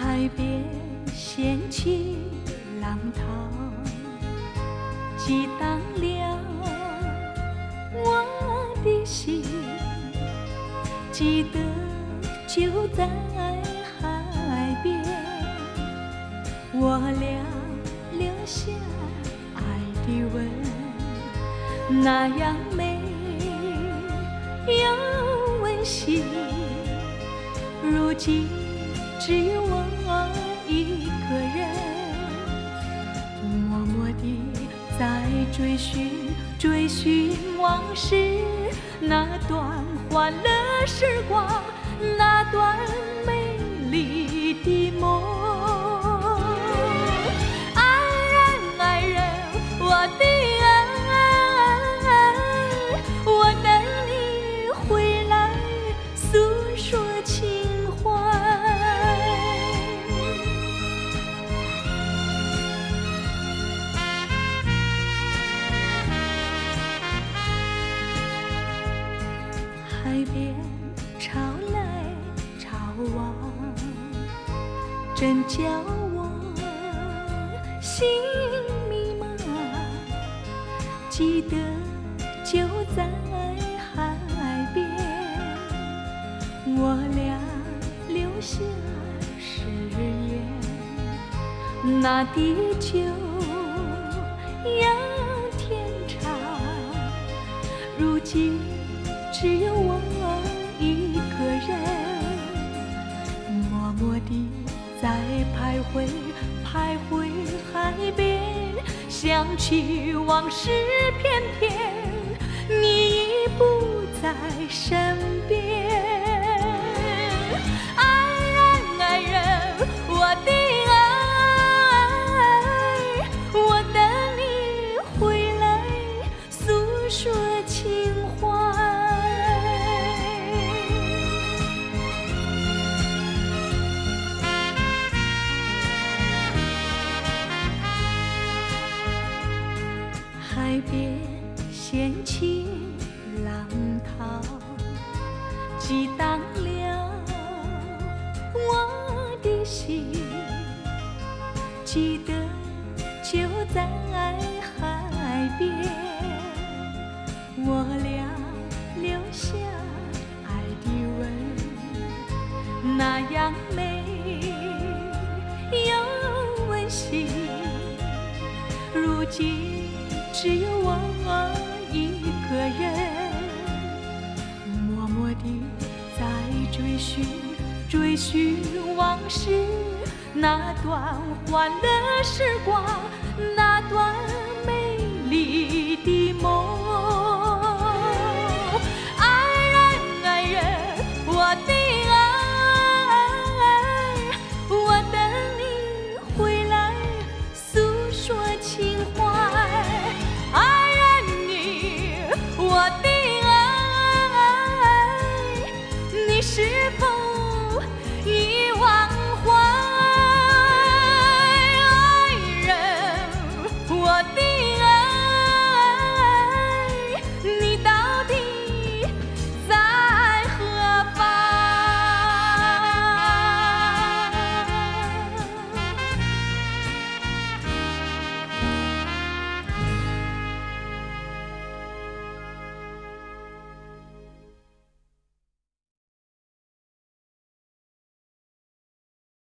海边掀起浪涛，激荡了我的心。记得就在海边，我俩留下爱的吻，那样美。又温馨，如今。只有我一个人，默默地在追寻追寻往事那段欢乐时光，那段美丽的梦。海边潮来潮往，真叫我心迷茫。记得就在海边，我俩留下誓言，那地久要天长。如今只有徊徘徊海边，想起往事片片，你已不在身边。海边掀起浪涛，激荡了我的心。记得就在海边，我俩留下爱的吻，那样美又温馨。如今只有我一个人，默默地在追寻追寻往事那段欢乐时光，那段不意外。